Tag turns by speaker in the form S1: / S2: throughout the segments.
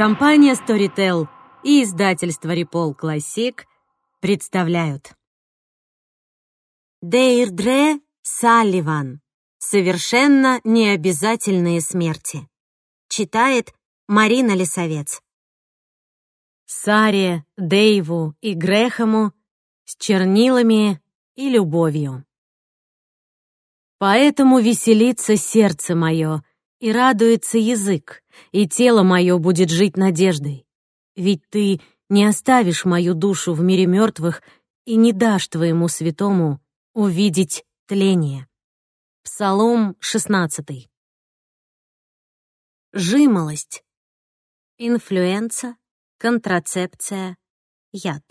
S1: Компания Storytel и издательство Repol Classic представляют Дейрдре Салливан «Совершенно необязательные смерти» читает Марина Лисовец. Саре, Дэйву и Грэхэму с чернилами и любовью. Поэтому веселится сердце мое, и радуется язык, и тело мое будет жить надеждой. Ведь ты не оставишь мою душу в мире мертвых и не дашь твоему святому увидеть тление. Псалом 16. Жимолость. Инфлюенса, контрацепция, яд.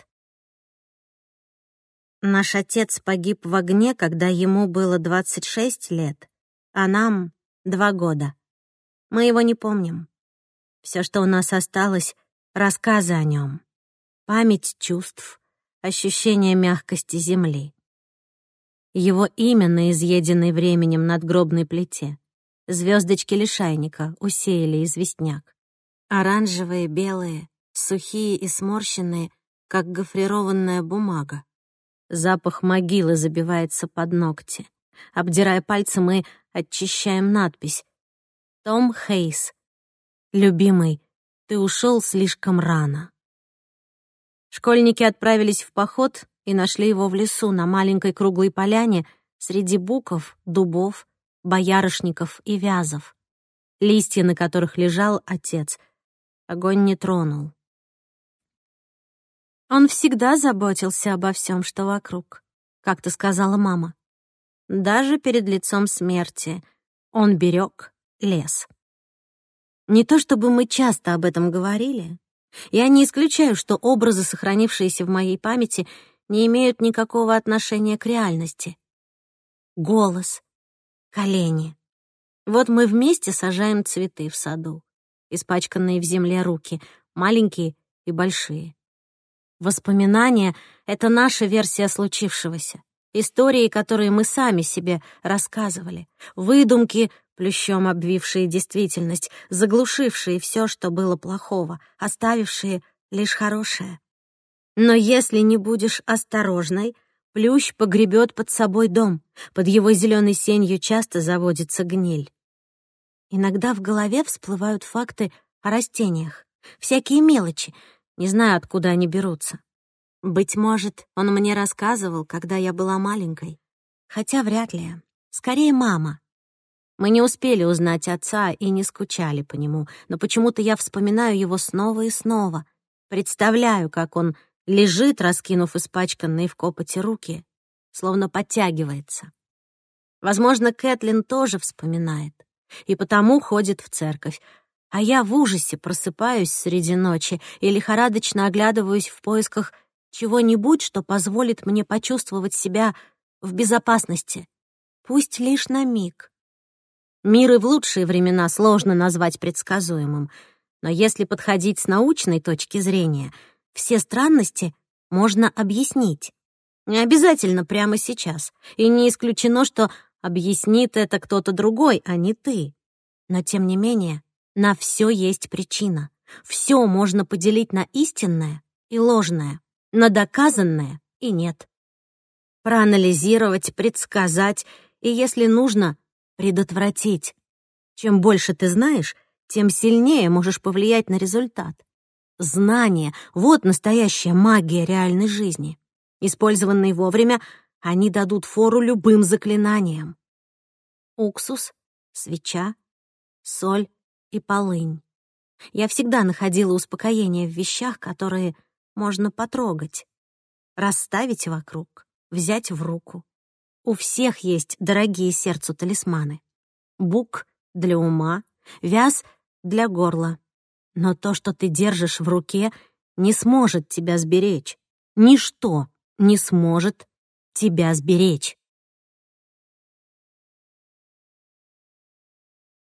S1: Наш отец погиб в огне, когда ему было 26 лет, а нам — два года. Мы его не помним. Все, что у нас осталось, — рассказы о нем, память чувств, ощущение мягкости земли. Его имя на изъеденной временем надгробной плите. Звездочки лишайника усеяли известняк. Оранжевые, белые, сухие и сморщенные, как гофрированная бумага. Запах могилы забивается под ногти. Обдирая пальцы, мы очищаем надпись, том Хейс. Любимый, ты ушел слишком рано. Школьники отправились в поход и нашли его в лесу на маленькой круглой поляне среди буков, дубов, боярышников и вязов, листья на которых лежал отец. Огонь не тронул. «Он всегда заботился обо всем, что вокруг», — как-то сказала мама. «Даже перед лицом смерти он берег лес. Не то чтобы мы часто об этом говорили. Я не исключаю, что образы, сохранившиеся в моей памяти, не имеют никакого отношения к реальности. Голос, колени. Вот мы вместе сажаем цветы в саду, испачканные в земле руки, маленькие и большие. Воспоминания — это наша версия случившегося. Истории, которые мы сами себе рассказывали. Выдумки, плющом обвившие действительность, заглушившие все, что было плохого, оставившие лишь хорошее. Но если не будешь осторожной, плющ погребет под собой дом, под его зеленой сенью часто заводится гниль. Иногда в голове всплывают факты о растениях, всякие мелочи, не знаю, откуда они берутся. Быть может, он мне рассказывал, когда я была маленькой. Хотя вряд ли. Скорее, мама мы не успели узнать отца и не скучали по нему, но почему-то я вспоминаю его снова и снова. Представляю, как он лежит, раскинув испачканные в копоте руки, словно подтягивается. Возможно, Кэтлин тоже вспоминает и потому ходит в церковь. А я в ужасе просыпаюсь среди ночи и лихорадочно оглядываюсь в поисках чего-нибудь, что позволит мне почувствовать себя в безопасности. Пусть лишь на миг. Мир и в лучшие времена сложно назвать предсказуемым, но если подходить с научной точки зрения, все странности можно объяснить. Не обязательно прямо сейчас, и не исключено, что объяснит это кто-то другой, а не ты. Но, тем не менее, на все есть причина. Все можно поделить на истинное и ложное, на доказанное и нет. Проанализировать, предсказать и, если нужно, предотвратить. Чем больше ты знаешь, тем сильнее можешь повлиять на результат. Знания — вот настоящая магия реальной жизни. Использованные вовремя, они дадут фору любым заклинаниям. Уксус, свеча, соль и полынь. Я всегда находила успокоение в вещах, которые можно потрогать, расставить вокруг, взять в руку. У всех есть дорогие сердцу талисманы. Бук для ума, вяз для горла. Но то, что ты держишь в руке, не сможет тебя сберечь. Ничто не сможет тебя сберечь.